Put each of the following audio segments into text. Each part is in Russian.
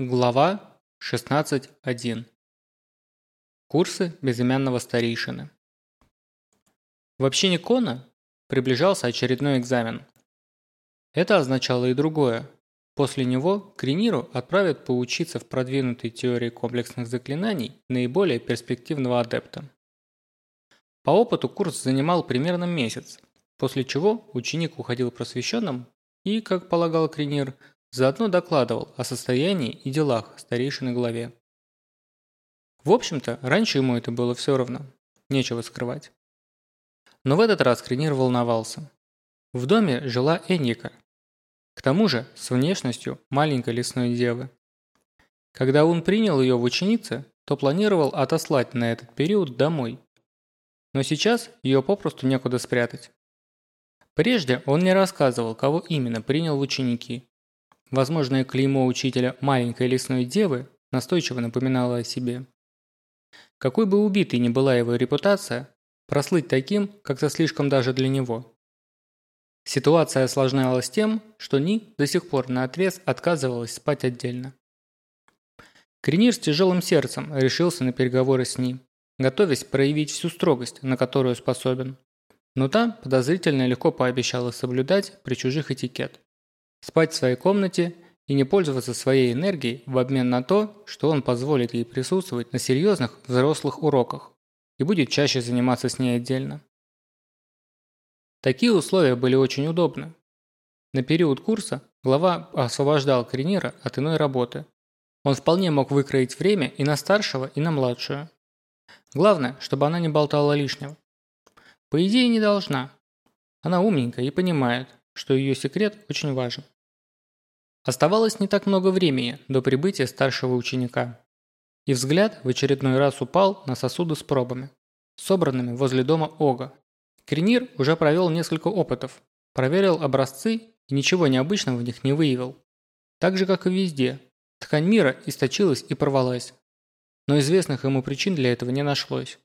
Глава 16.1. Курсы безымянного старейшины. В общине Кона приближался очередной экзамен. Это означало и другое. После него Криниру отправят поучиться в продвинутой теории комплексных заклинаний наиболее перспективного адепта. По опыту курс занимал примерно месяц, после чего ученик уходил просвещенным и, как полагал Кринир, Заодно докладывал о состоянии и делах старейшины главе. В общем-то, раньше ему это было все равно. Нечего скрывать. Но в этот раз Кренир волновался. В доме жила Эника. К тому же с внешностью маленькой лесной девы. Когда он принял ее в ученицы, то планировал отослать на этот период домой. Но сейчас ее попросту некуда спрятать. Прежде он не рассказывал, кого именно принял в ученики, Возможное клеймо учителя маленькой лесной девы настойчиво напоминало о себе. Какой бы убитой ни была его репутация, прослыть таким как-то слишком даже для него. Ситуация осложнялась тем, что Ни до сих пор наотрез отказывалась спать отдельно. Кренир с тяжелым сердцем решился на переговоры с Ни, готовясь проявить всю строгость, на которую способен. Но та подозрительно легко пообещала соблюдать при чужих этикет спать в своей комнате и не пользоваться своей энергией в обмен на то, что он позволит ей присутствовать на серьезных взрослых уроках и будет чаще заниматься с ней отдельно. Такие условия были очень удобны. На период курса глава освобождал Кренира от иной работы. Он вполне мог выкроить время и на старшего, и на младшую. Главное, чтобы она не болтала лишнего. По идее, не должна. Она умненькая и понимает, что ее секрет очень важен. Оставалось не так много времени до прибытия старшего ученика. И взгляд в очередной раз упал на сосуды с пробами, собранными возле дома Ога. Кренир уже провел несколько опытов, проверил образцы и ничего необычного в них не выявил. Так же, как и везде, ткань мира источилась и порвалась. Но известных ему причин для этого не нашлось.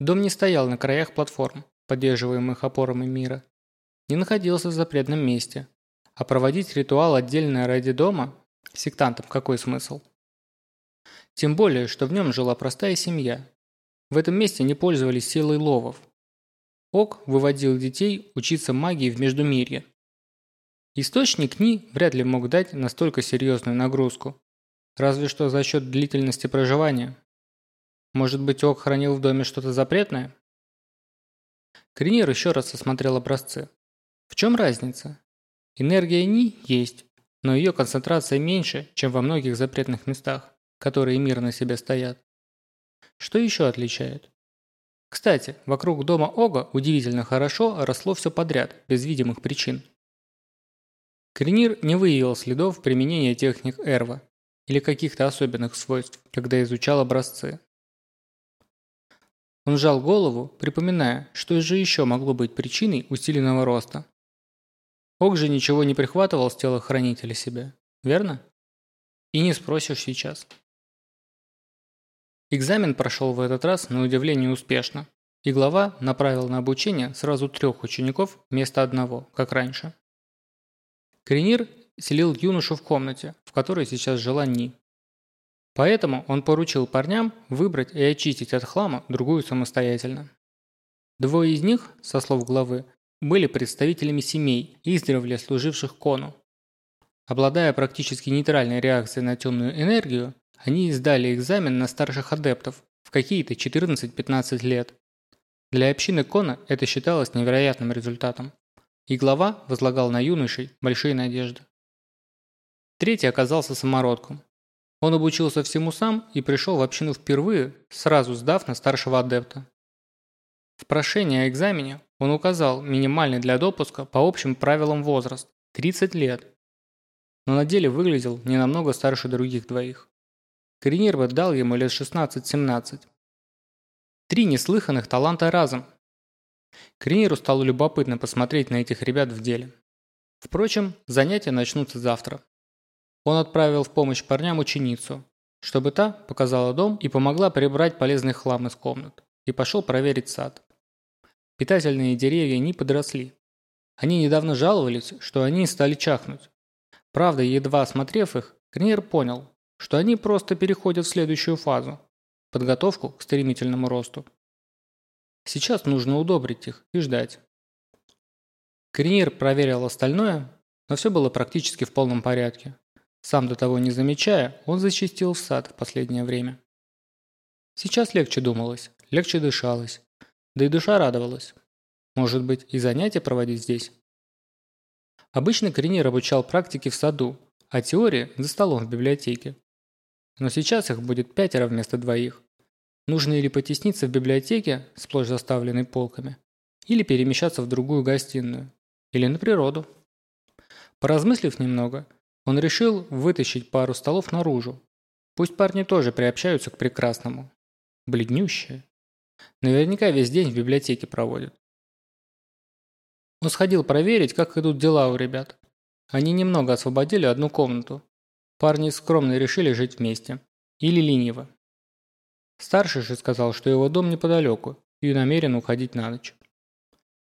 Дом не стоял на краях платформ, поддерживаемых опорами мира, не находился в запретном месте. А проводить ритуал отдельно ради дома? Сектантам какой смысл? Тем более, что в нем жила простая семья. В этом месте не пользовались силой ловов. Ок выводил детей учиться магии в Междумирье. Источник Ни вряд ли мог дать настолько серьезную нагрузку. Разве что за счет длительности проживания. Может быть, Ок хранил в доме что-то запретное? Кринир еще раз осмотрел образцы. В чем разница? Энергия Ни есть, но ее концентрация меньше, чем во многих запретных местах, которые мирно себе стоят. Что еще отличает? Кстати, вокруг дома Ога удивительно хорошо росло все подряд, без видимых причин. Кренир не выявил следов применения техник Эрва или каких-то особенных свойств, когда изучал образцы. Он сжал голову, припоминая, что же еще могло быть причиной усиленного роста. Ок же ничего не прихватывал с телохранителя себе, верно? И не спросишь сейчас. Экзамен прошел в этот раз на удивление успешно, и глава направил на обучение сразу трех учеников вместо одного, как раньше. Кренир селил юношу в комнате, в которой сейчас жила Ни. Поэтому он поручил парням выбрать и очистить от хлама другую самостоятельно. Двое из них, со слов главы, были представителями семей, издревле служивших Кону. Обладая практически нейтральной реакцией на темную энергию, они издали экзамен на старших адептов в какие-то 14-15 лет. Для общины Кона это считалось невероятным результатом, и глава возлагал на юношей большие надежды. Третий оказался самородком. Он обучился всему сам и пришел в общину впервые, сразу сдав на старшего адепта. В прошении о экзамене он указал минимальный для допуска по общим правилам возраст – 30 лет. Но на деле выглядел не намного старше других двоих. Коренир бы дал ему лет 16-17. Три неслыханных таланта разом. Корениру стало любопытно посмотреть на этих ребят в деле. Впрочем, занятия начнутся завтра. Он отправил в помощь парням ученицу, чтобы та показала дом и помогла прибрать полезный хлам из комнат, и пошел проверить сад. Питательные деревья не подросли. Они недавно жаловались, что они стали чахнуть. Правда, едва осмотрев их, Крнер понял, что они просто переходят в следующую фазу – подготовку к стремительному росту. Сейчас нужно удобрить их и ждать. Кринир проверил остальное, но все было практически в полном порядке. Сам до того не замечая, он зачастил в сад в последнее время. Сейчас легче думалось, легче дышалось, да и душа радовалась. Может быть, и занятия проводить здесь? Обычно Кринир обучал практике в саду, а теория за столом в библиотеке. Но сейчас их будет пятеро вместо двоих. Нужно или потесниться в библиотеке, сплошь заставленной полками, или перемещаться в другую гостиную, или на природу. Поразмыслив немного, он решил вытащить пару столов наружу. Пусть парни тоже приобщаются к прекрасному. Бледнющие. Наверняка весь день в библиотеке проводят. Он сходил проверить, как идут дела у ребят. Они немного освободили одну комнату. Парни скромно решили жить вместе. Или лениво. Старший же сказал, что его дом неподалеку и намерен уходить на ночь.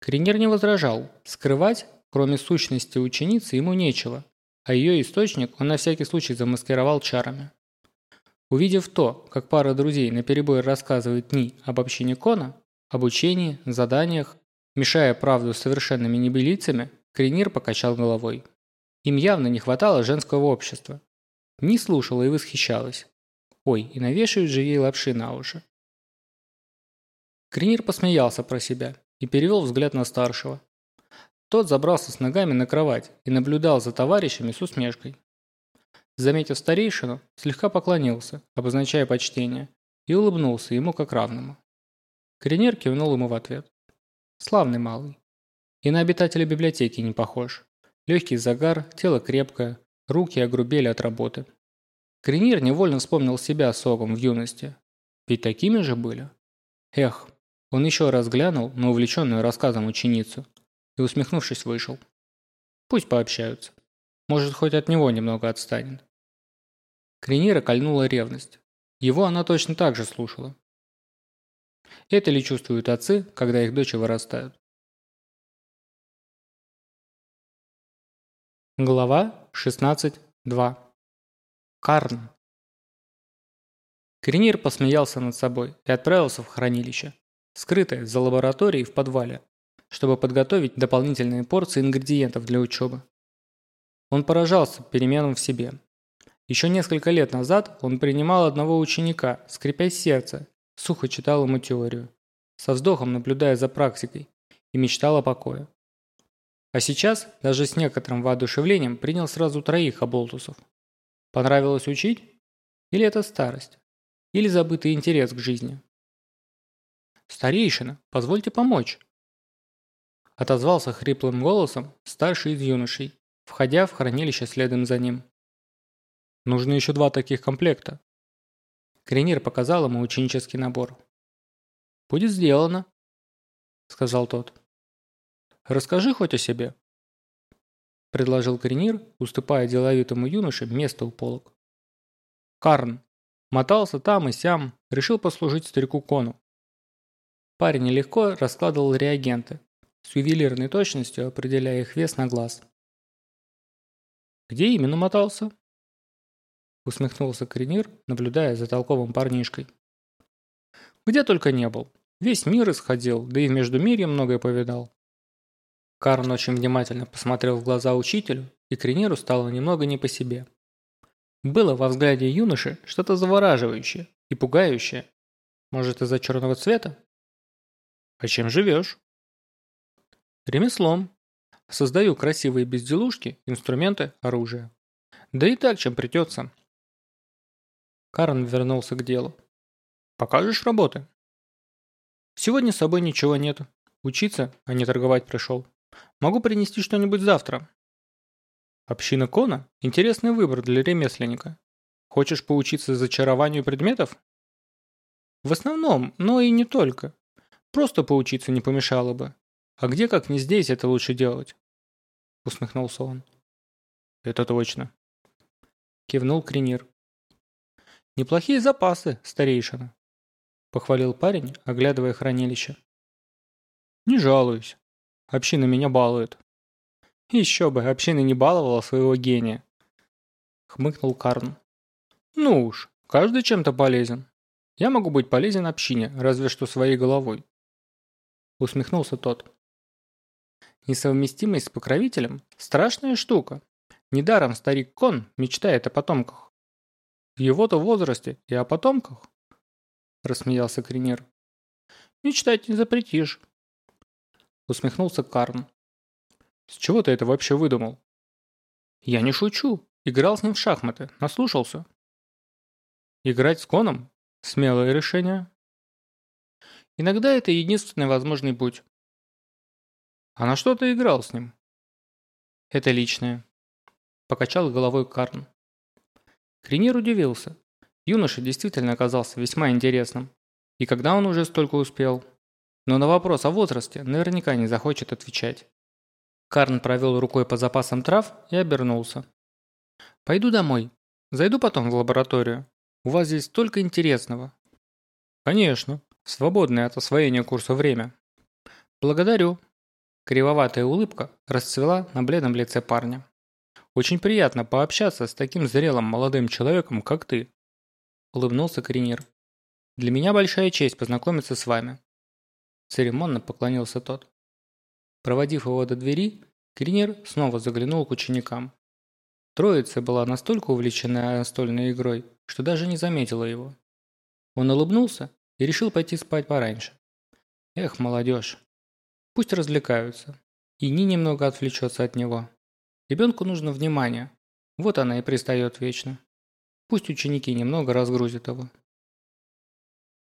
Кринер не возражал. Скрывать, кроме сущности ученицы, ему нечего, а ее источник он на всякий случай замаскировал чарами. Увидев то, как пара друзей наперебой рассказывает Ни об общине Кона, об учении, заданиях, мешая правду совершенными небылицами, Кринир покачал головой. Им явно не хватало женского общества. Ни слушала и восхищалась. Ой, и навешивают же ей лапши на уши. Кринир посмеялся про себя и перевел взгляд на старшего. Тот забрался с ногами на кровать и наблюдал за товарищами с усмешкой. Заметив старейшину, слегка поклонился, обозначая почтение, и улыбнулся ему как равному. Кринер кивнул ему в ответ. Славный малый. И на обитателя библиотеки не похож. Легкий загар, тело крепкое, руки огрубели от работы. Кринир невольно вспомнил себя соком в юности. Ведь такими же были. Эх, он еще раз глянул на увлеченную рассказом ученицу и, усмехнувшись, вышел. Пусть пообщаются. Может, хоть от него немного отстанет. Кринира кольнула ревность. Его она точно так же слушала. Это ли чувствуют отцы, когда их дочери вырастают? Глава 16.2 Карн Кринир посмеялся над собой и отправился в хранилище, скрытое за лабораторией в подвале, чтобы подготовить дополнительные порции ингредиентов для учебы. Он поражался переменам в себе – еще несколько лет назад он принимал одного ученика, скрипя сердце, сухо читал ему теорию, со вздохом наблюдая за практикой, и мечтал о покое. А сейчас, даже с некоторым воодушевлением, принял сразу троих оболтусов. Понравилось учить? Или это старость? Или забытый интерес к жизни? «Старейшина, позвольте помочь!» Отозвался хриплым голосом старший из юношей, входя в хранилище следом за ним. Нужно еще два таких комплекта. Кренир показал ему ученический набор. «Будет сделано», — сказал тот. «Расскажи хоть о себе», — предложил Кренир, уступая деловитому юноше место у полок. Карн мотался там и сям, решил послужить старику Кону. Парень легко раскладывал реагенты, с ювелирной точностью определяя их вес на глаз. «Где именно мотался?» Усмехнулся Кренир, наблюдая за толковым парнишкой. Где только не был. Весь мир исходил, да и в Междумирье многое повидал. Карн очень внимательно посмотрел в глаза учителю, и Крениру стало немного не по себе. Было во взгляде юноши что-то завораживающее и пугающее. Может, из-за черного цвета? А чем живешь? Ремеслом. Создаю красивые безделушки, инструменты, оружие. Да и так, чем придется. Карн вернулся к делу. «Покажешь работы?» «Сегодня с собой ничего нет. Учиться, а не торговать пришел. Могу принести что-нибудь завтра». «Община Кона – интересный выбор для ремесленника. Хочешь поучиться зачарованию предметов?» «В основном, но и не только. Просто поучиться не помешало бы. А где, как не здесь, это лучше делать?» Усмехнулся он. «Это точно», – кивнул Кринир. «Неплохие запасы, старейшина», – похвалил парень, оглядывая хранилище. «Не жалуюсь. Община меня балует». «Еще бы, община не баловала своего гения», – хмыкнул Карн. Ну уж, каждый чем-то полезен. Я могу быть полезен общине, разве что своей головой. Усмехнулся тот. Несовместимость с покровителем – страшная штука. Недаром старик Кон мечтает о потомках. В его-то возрасте и о потомках. Рассмеялся Кринер. Мечтать не запретишь. Усмехнулся Карн. С чего ты это вообще выдумал? Я не шучу. Играл с ним в шахматы. Наслушался. Играть с Коном? Смелое решение. Иногда это единственный возможный путь. А на что ты играл с ним? Это личное. Покачал головой Карн. Кринир удивился. Юноша действительно оказался весьма интересным. И когда он уже столько успел? Но на вопрос о возрасте наверняка не захочет отвечать. Карн провел рукой по запасам трав и обернулся. «Пойду домой. Зайду потом в лабораторию. У вас здесь столько интересного». «Конечно. Свободное от освоения курса время». «Благодарю». Кривоватая улыбка расцвела на бледном лице парня. «Очень приятно пообщаться с таким зрелым молодым человеком, как ты», – улыбнулся Кринир. «Для меня большая честь познакомиться с вами». Церемонно поклонился тот. Проводив его до двери, Кринер снова заглянул к ученикам. Троица была настолько увлечена настольной игрой, что даже не заметила его. Он улыбнулся и решил пойти спать пораньше. Эх, молодежь. Пусть развлекаются. И Ни немного отвлечется от него. Ребенку нужно внимание. Вот она и пристает вечно. Пусть ученики немного разгрузят его.